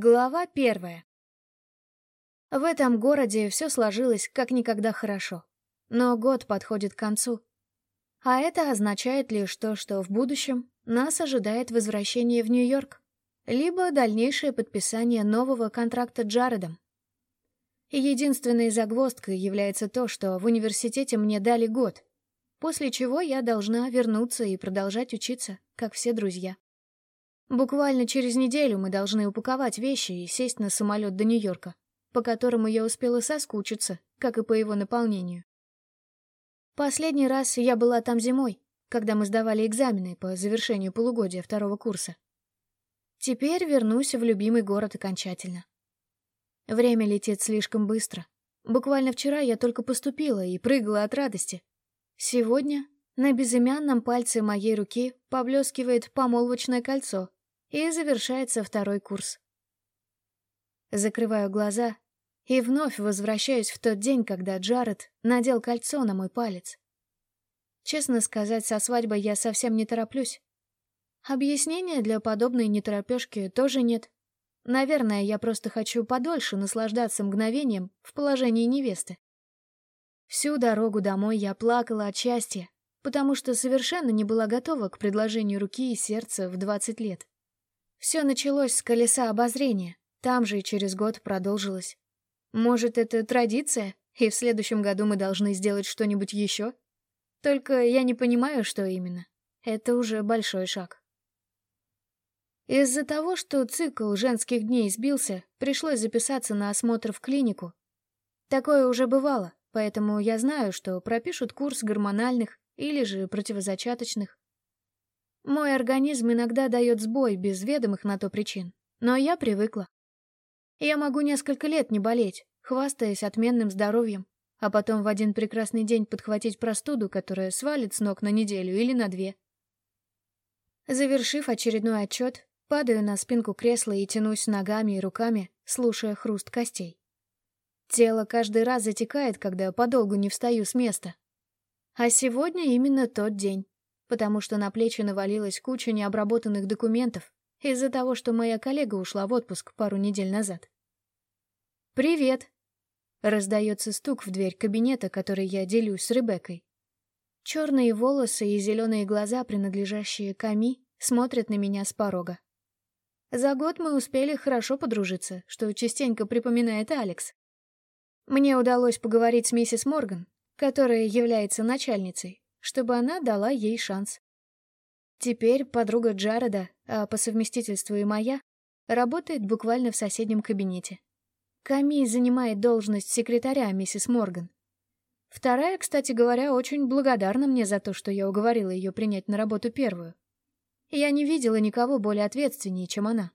Глава первая. В этом городе все сложилось как никогда хорошо. Но год подходит к концу. А это означает лишь то, что в будущем нас ожидает возвращение в Нью-Йорк, либо дальнейшее подписание нового контракта Джаредом. Единственной загвоздкой является то, что в университете мне дали год, после чего я должна вернуться и продолжать учиться, как все друзья. Буквально через неделю мы должны упаковать вещи и сесть на самолет до Нью-Йорка, по которому я успела соскучиться, как и по его наполнению. Последний раз я была там зимой, когда мы сдавали экзамены по завершению полугодия второго курса. Теперь вернусь в любимый город окончательно. Время летит слишком быстро. Буквально вчера я только поступила и прыгала от радости. Сегодня на безымянном пальце моей руки поблескивает помолвочное кольцо, и завершается второй курс. Закрываю глаза и вновь возвращаюсь в тот день, когда Джаред надел кольцо на мой палец. Честно сказать, со свадьбой я совсем не тороплюсь. Объяснения для подобной неторопёшки тоже нет. Наверное, я просто хочу подольше наслаждаться мгновением в положении невесты. Всю дорогу домой я плакала от счастья, потому что совершенно не была готова к предложению руки и сердца в 20 лет. Все началось с колеса обозрения, там же и через год продолжилось. Может, это традиция, и в следующем году мы должны сделать что-нибудь еще? Только я не понимаю, что именно. Это уже большой шаг. Из-за того, что цикл женских дней сбился, пришлось записаться на осмотр в клинику. Такое уже бывало, поэтому я знаю, что пропишут курс гормональных или же противозачаточных. Мой организм иногда дает сбой без ведомых на то причин, но я привыкла. Я могу несколько лет не болеть, хвастаясь отменным здоровьем, а потом в один прекрасный день подхватить простуду, которая свалит с ног на неделю или на две. Завершив очередной отчет, падаю на спинку кресла и тянусь ногами и руками, слушая хруст костей. Тело каждый раз затекает, когда подолгу не встаю с места. А сегодня именно тот день потому что на плечи навалилась куча необработанных документов из-за того, что моя коллега ушла в отпуск пару недель назад. «Привет!» — раздается стук в дверь кабинета, который я делюсь с Ребеккой. Черные волосы и зеленые глаза, принадлежащие Ками, смотрят на меня с порога. За год мы успели хорошо подружиться, что частенько припоминает Алекс. Мне удалось поговорить с миссис Морган, которая является начальницей, чтобы она дала ей шанс. Теперь подруга Джареда, а по совместительству и моя, работает буквально в соседнем кабинете. Ками занимает должность секретаря миссис Морган. Вторая, кстати говоря, очень благодарна мне за то, что я уговорила ее принять на работу первую. Я не видела никого более ответственнее, чем она.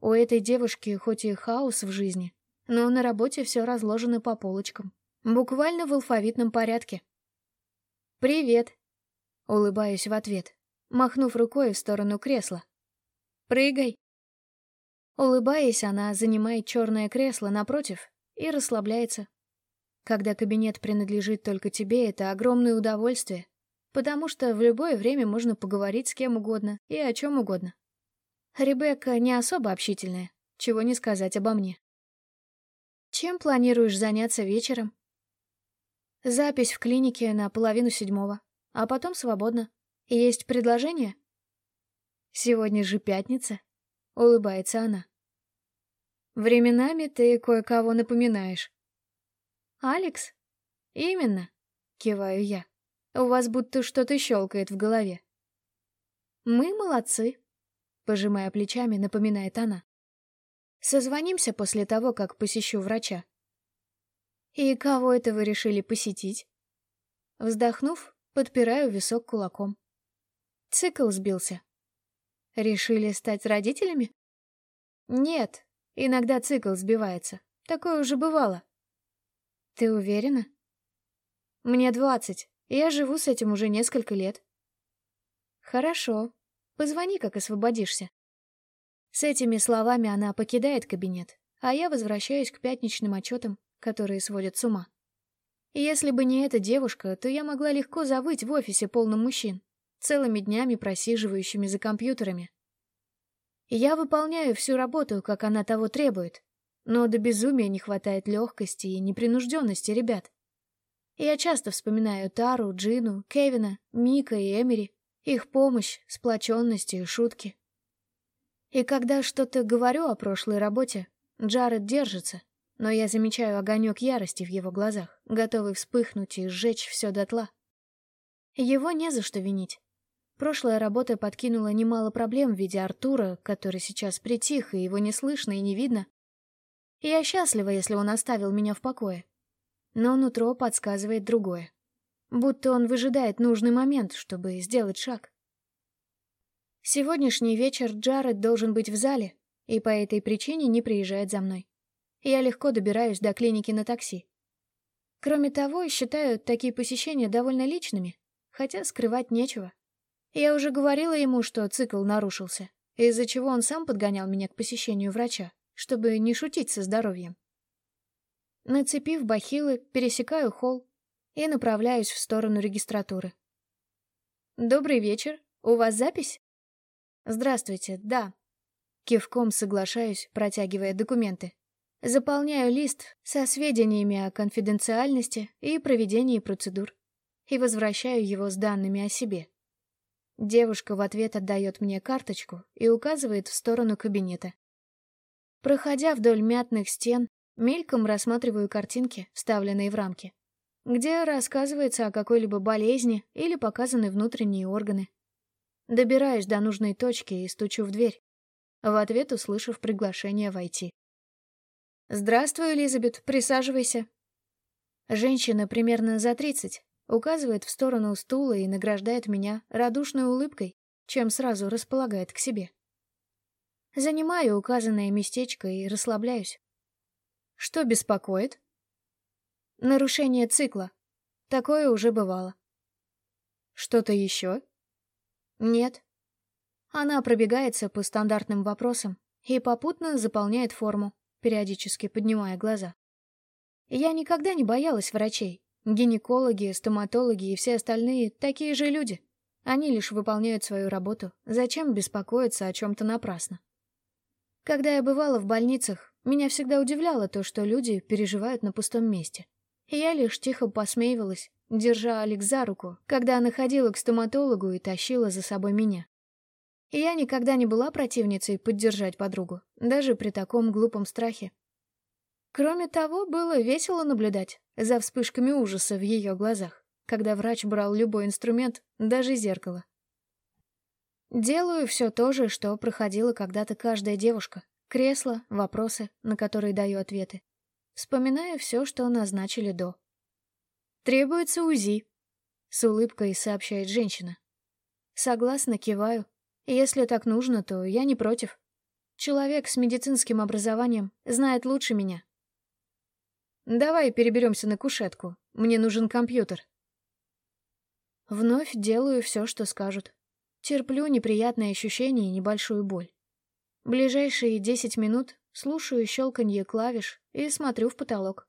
У этой девушки хоть и хаос в жизни, но на работе все разложено по полочкам. Буквально в алфавитном порядке. «Привет!» Улыбаюсь в ответ, махнув рукой в сторону кресла. «Прыгай!» Улыбаясь, она занимает черное кресло напротив и расслабляется. Когда кабинет принадлежит только тебе, это огромное удовольствие, потому что в любое время можно поговорить с кем угодно и о чем угодно. Ребекка не особо общительная, чего не сказать обо мне. Чем планируешь заняться вечером? Запись в клинике на половину седьмого, а потом свободно. Есть предложение? Сегодня же пятница, улыбается она. Временами ты кое-кого напоминаешь. Алекс? Именно, киваю я. У вас будто что-то щелкает в голове. Мы молодцы, пожимая плечами, напоминает она. Созвонимся после того, как посещу врача. «И кого это вы решили посетить?» Вздохнув, подпираю висок кулаком. Цикл сбился. «Решили стать родителями?» «Нет, иногда цикл сбивается. Такое уже бывало». «Ты уверена?» «Мне двадцать, я живу с этим уже несколько лет». «Хорошо. Позвони, как освободишься». С этими словами она покидает кабинет, а я возвращаюсь к пятничным отчетам которые сводят с ума. И если бы не эта девушка, то я могла легко завыть в офисе полном мужчин, целыми днями просиживающими за компьютерами. Я выполняю всю работу, как она того требует, но до безумия не хватает легкости и непринужденности ребят. Я часто вспоминаю Тару, Джину, Кевина, Мика и Эмери, их помощь, сплоченность и шутки. И когда что-то говорю о прошлой работе, Джаред держится, но я замечаю огонек ярости в его глазах, готовый вспыхнуть и сжечь все дотла. Его не за что винить. Прошлая работа подкинула немало проблем в виде Артура, который сейчас притих, и его не слышно и не видно. Я счастлива, если он оставил меня в покое. Но нутро подсказывает другое. Будто он выжидает нужный момент, чтобы сделать шаг. Сегодняшний вечер Джаред должен быть в зале, и по этой причине не приезжает за мной. Я легко добираюсь до клиники на такси. Кроме того, считаю такие посещения довольно личными, хотя скрывать нечего. Я уже говорила ему, что цикл нарушился, из-за чего он сам подгонял меня к посещению врача, чтобы не шутить со здоровьем. Нацепив бахилы, пересекаю холл и направляюсь в сторону регистратуры. «Добрый вечер. У вас запись?» «Здравствуйте, да». Кивком соглашаюсь, протягивая документы. Заполняю лист со сведениями о конфиденциальности и проведении процедур и возвращаю его с данными о себе. Девушка в ответ отдает мне карточку и указывает в сторону кабинета. Проходя вдоль мятных стен, мельком рассматриваю картинки, вставленные в рамки, где рассказывается о какой-либо болезни или показаны внутренние органы. Добираюсь до нужной точки и стучу в дверь, в ответ услышав приглашение войти. «Здравствуй, Элизабет, присаживайся». Женщина примерно за тридцать, указывает в сторону стула и награждает меня радушной улыбкой, чем сразу располагает к себе. Занимаю указанное местечко и расслабляюсь. Что беспокоит? Нарушение цикла. Такое уже бывало. Что-то еще? Нет. Она пробегается по стандартным вопросам и попутно заполняет форму, периодически поднимая глаза. Я никогда не боялась врачей, Гинекологи, стоматологи и все остальные — такие же люди. Они лишь выполняют свою работу. Зачем беспокоиться о чем-то напрасно? Когда я бывала в больницах, меня всегда удивляло то, что люди переживают на пустом месте. Я лишь тихо посмеивалась, держа Алекс за руку, когда она ходила к стоматологу и тащила за собой меня. И я никогда не была противницей поддержать подругу, даже при таком глупом страхе. Кроме того, было весело наблюдать за вспышками ужаса в ее глазах, когда врач брал любой инструмент, даже зеркало. Делаю все то же, что проходила когда-то каждая девушка. Кресло, вопросы, на которые даю ответы. Вспоминаю все, что назначили до. «Требуется УЗИ», — с улыбкой сообщает женщина. Согласно киваю. Если так нужно, то я не против. Человек с медицинским образованием знает лучше меня, Давай переберемся на кушетку. Мне нужен компьютер. Вновь делаю все, что скажут. Терплю неприятные ощущения и небольшую боль. Ближайшие десять минут слушаю щелканье клавиш и смотрю в потолок.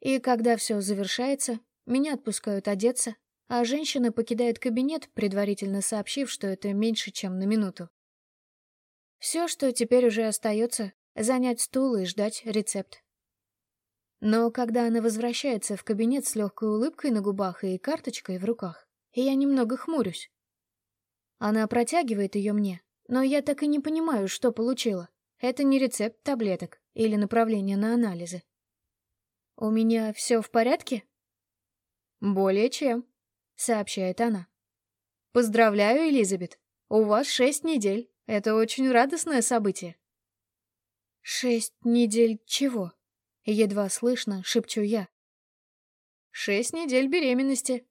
И когда все завершается, меня отпускают одеться, а женщина покидает кабинет, предварительно сообщив, что это меньше, чем на минуту. Все, что теперь уже остается, занять стул и ждать рецепт. Но когда она возвращается в кабинет с легкой улыбкой на губах и карточкой в руках, я немного хмурюсь. Она протягивает ее мне, но я так и не понимаю, что получила. Это не рецепт таблеток или направление на анализы. «У меня все в порядке?» «Более чем», — сообщает она. «Поздравляю, Элизабет. У вас шесть недель. Это очень радостное событие». «Шесть недель чего?» Едва слышно, шепчу я. Шесть недель беременности.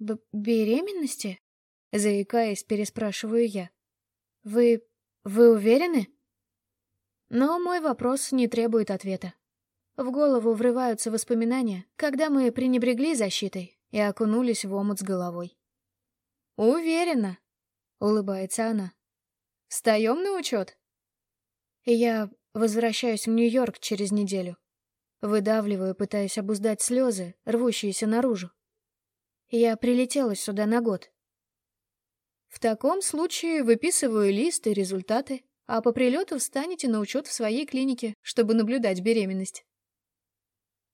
Б беременности? Заикаясь, переспрашиваю я. Вы... вы уверены? Но мой вопрос не требует ответа. В голову врываются воспоминания, когда мы пренебрегли защитой и окунулись в омут с головой. «Уверена», — улыбается она. «Встаем на учет?» Я Возвращаюсь в Нью-Йорк через неделю. Выдавливаю, пытаясь обуздать слезы, рвущиеся наружу. Я прилетела сюда на год. В таком случае выписываю лист и результаты, а по прилету встанете на учет в своей клинике, чтобы наблюдать беременность.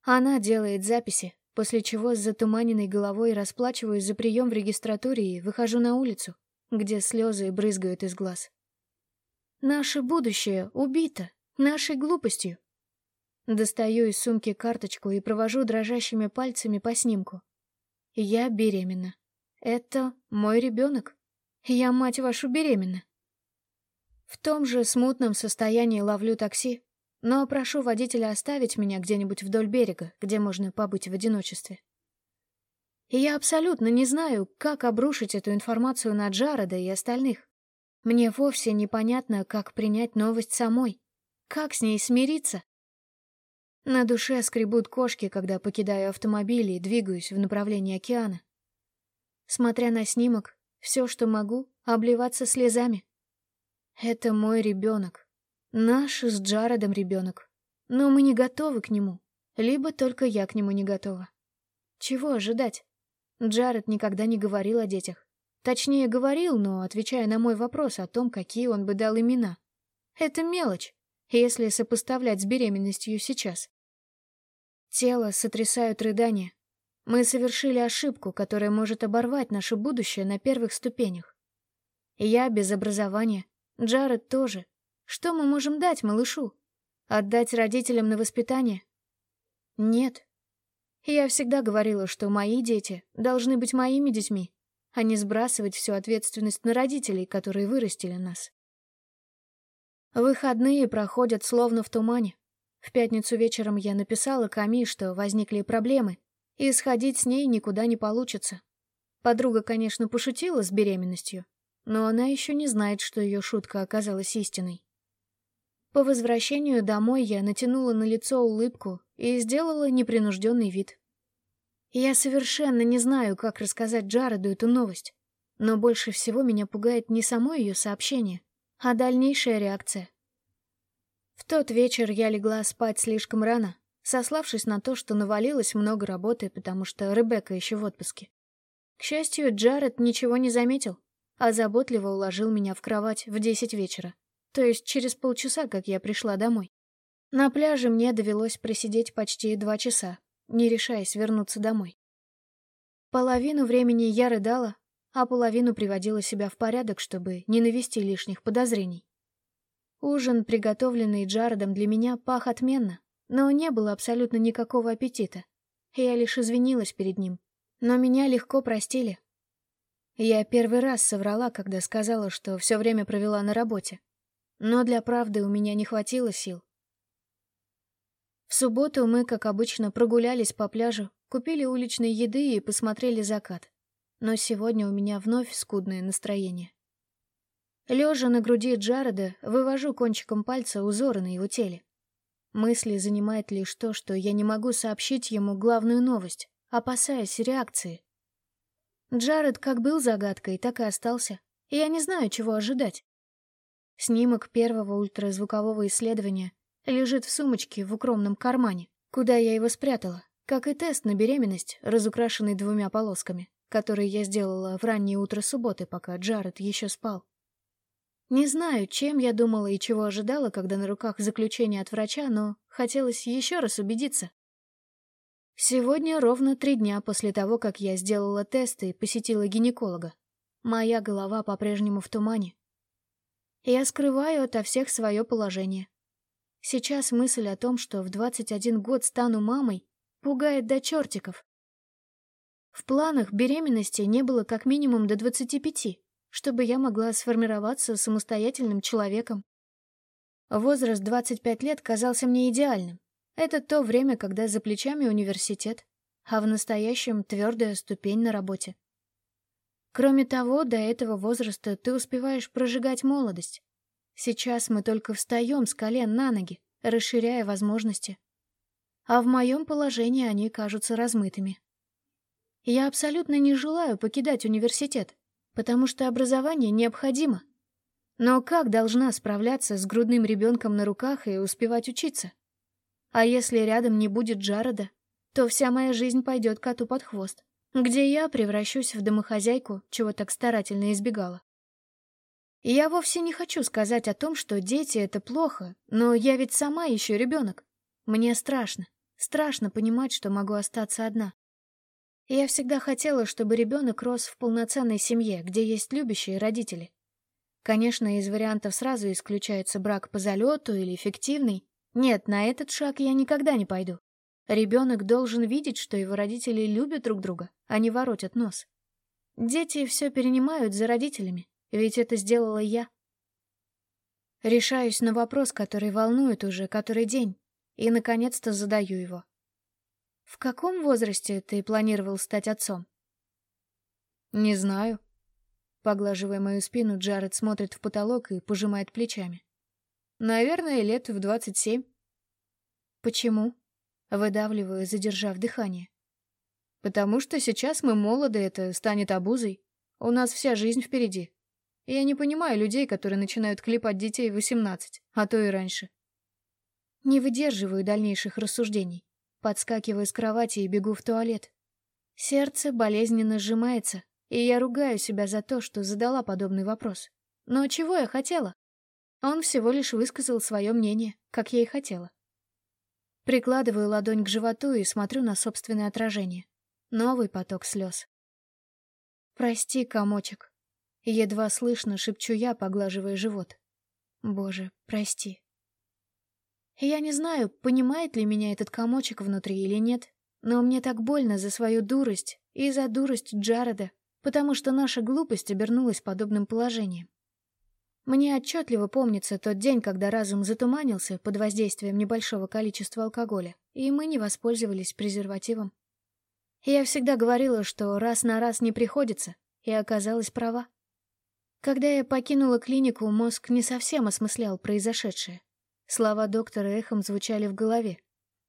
Она делает записи, после чего с затуманенной головой расплачиваюсь за прием в регистратуре и выхожу на улицу, где слезы брызгают из глаз. Наше будущее убито нашей глупостью. Достаю из сумки карточку и провожу дрожащими пальцами по снимку. Я беременна. Это мой ребенок. Я, мать вашу, беременна. В том же смутном состоянии ловлю такси, но прошу водителя оставить меня где-нибудь вдоль берега, где можно побыть в одиночестве. И я абсолютно не знаю, как обрушить эту информацию на Джареда и остальных. Мне вовсе непонятно, как принять новость самой. Как с ней смириться? На душе скребут кошки, когда покидаю автомобиль и двигаюсь в направлении океана. Смотря на снимок, все, что могу, обливаться слезами. Это мой ребенок. Наш с Джаредом ребенок. Но мы не готовы к нему. Либо только я к нему не готова. Чего ожидать? Джаред никогда не говорил о детях. Точнее, говорил, но отвечая на мой вопрос о том, какие он бы дал имена. Это мелочь, если сопоставлять с беременностью сейчас. Тело сотрясают рыдания. Мы совершили ошибку, которая может оборвать наше будущее на первых ступенях. Я без образования, Джаред тоже. Что мы можем дать малышу? Отдать родителям на воспитание? Нет. Я всегда говорила, что мои дети должны быть моими детьми а не сбрасывать всю ответственность на родителей, которые вырастили нас. Выходные проходят словно в тумане. В пятницу вечером я написала Ками, что возникли проблемы, и сходить с ней никуда не получится. Подруга, конечно, пошутила с беременностью, но она еще не знает, что ее шутка оказалась истиной. По возвращению домой я натянула на лицо улыбку и сделала непринужденный вид. Я совершенно не знаю, как рассказать Джареду эту новость. Но больше всего меня пугает не само ее сообщение, а дальнейшая реакция. В тот вечер я легла спать слишком рано, сославшись на то, что навалилось много работы, потому что Ребекка еще в отпуске. К счастью, Джаред ничего не заметил, а заботливо уложил меня в кровать в десять вечера, то есть через полчаса, как я пришла домой. На пляже мне довелось просидеть почти два часа, не решаясь вернуться домой. Половину времени я рыдала, а половину приводила себя в порядок, чтобы не навести лишних подозрений. Ужин, приготовленный Джаредом для меня, пах отменно, но не было абсолютно никакого аппетита. Я лишь извинилась перед ним, но меня легко простили. Я первый раз соврала, когда сказала, что все время провела на работе. Но для правды у меня не хватило сил, в субботу мы, как обычно, прогулялись по пляжу, купили уличной еды и посмотрели закат. Но сегодня у меня вновь скудное настроение. Лежа на груди Джареда, вывожу кончиком пальца узоры на его теле. Мысли занимает лишь то, что я не могу сообщить ему главную новость, опасаясь реакции. Джаред как был загадкой, так и остался. Я не знаю, чего ожидать. Снимок первого ультразвукового исследования лежит в сумочке в укромном кармане, куда я его спрятала, как и тест на беременность, разукрашенный двумя полосками, который я сделала в раннее утро субботы, пока Джаред еще спал. Не знаю, чем я думала и чего ожидала, когда на руках заключение от врача, но хотелось еще раз убедиться. Сегодня ровно три дня после того, как я сделала тест и посетила гинеколога. Моя голова по-прежнему в тумане. Я скрываю ото всех свое положение, Сейчас мысль о том, что в 21 год стану мамой, пугает до чертиков. В планах беременности не было как минимум до 25, чтобы я могла сформироваться самостоятельным человеком. Возраст 25 лет казался мне идеальным. Это то время, когда за плечами университет, а в настоящем твердая ступень на работе. Кроме того, до этого возраста ты успеваешь прожигать молодость, Сейчас мы только встаем с колен на ноги, расширяя возможности. А в моем положении они кажутся размытыми. Я абсолютно не желаю покидать университет, потому что образование необходимо. Но как должна справляться с грудным ребенком на руках и успевать учиться? А если рядом не будет Джареда, то вся моя жизнь пойдет коту под хвост, где я превращусь в домохозяйку, чего так старательно избегала. Я вовсе не хочу сказать о том, что дети — это плохо, но я ведь сама еще ребенок. Мне страшно. Страшно понимать, что могу остаться одна. Я всегда хотела, чтобы ребенок рос в полноценной семье, где есть любящие родители. Конечно, из вариантов сразу исключается брак по залету или фиктивный. Нет, на этот шаг я никогда не пойду. Ребенок должен видеть, что его родители любят друг друга, а не воротят нос. Дети все перенимают за родителями, ведь это сделала я. Решаюсь на вопрос, который волнует уже который день, и, наконец-то, задаю его. В каком возрасте ты планировал стать отцом? Не знаю. Поглаживая мою спину, Джаред смотрит в потолок и пожимает плечами. Наверное, лет в двадцать семь. Почему? Выдавливаю, задержав дыхание. Потому что сейчас мы молоды, это станет обузой. У нас вся жизнь впереди. Я не понимаю людей, которые начинают клепать детей в восемнадцать, а то и раньше. Не выдерживаю дальнейших рассуждений. Подскакиваю с кровати и бегу в туалет. Сердце болезненно сжимается, и я ругаю себя за то, что задала подобный вопрос. Но чего я хотела? Он всего лишь высказал свое мнение, как я и хотела. Прикладываю ладонь к животу и смотрю на собственное отражение. Новый поток слез. «Прости, комочек». Едва слышно шепчу я, поглаживая живот. «Боже, прости». Я не знаю, понимает ли меня этот комочек внутри или нет, но мне так больно за свою дурость и за дурость Джареда, потому что наша глупость обернулась подобным положением. Мне отчетливо помнится тот день, когда разум затуманился под воздействием небольшого количества алкоголя, и мы не воспользовались презервативом. Я всегда говорила, что раз на раз не приходится, и оказалась права. Когда я покинула клинику, мозг не совсем осмыслял произошедшее. Слова доктора эхом звучали в голове.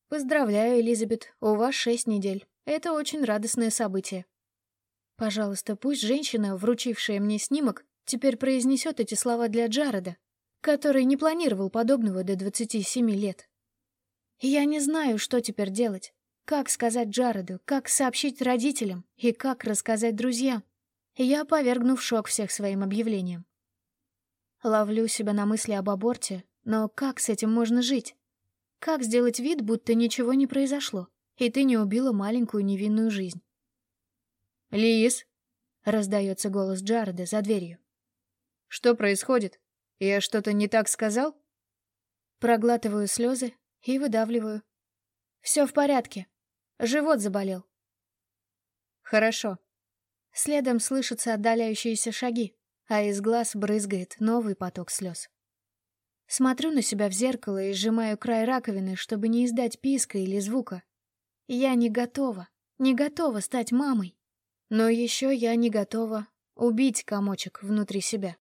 «Поздравляю, Элизабет, у вас шесть недель. Это очень радостное событие». Пожалуйста, пусть женщина, вручившая мне снимок, теперь произнесет эти слова для Джареда, который не планировал подобного до 27 лет. Я не знаю, что теперь делать. Как сказать Джареду, как сообщить родителям и как рассказать друзьям. Я повергну в шок всех своим объявлением. Ловлю себя на мысли об аборте, но как с этим можно жить? Как сделать вид, будто ничего не произошло, и ты не убила маленькую невинную жизнь? «Лиз!» — раздается голос Джареда за дверью. «Что происходит? Я что-то не так сказал?» Проглатываю слезы и выдавливаю. «Все в порядке. Живот заболел». «Хорошо». Следом слышатся отдаляющиеся шаги, а из глаз брызгает новый поток слез. Смотрю на себя в зеркало и сжимаю край раковины, чтобы не издать писка или звука. Я не готова, не готова стать мамой. Но еще я не готова убить комочек внутри себя.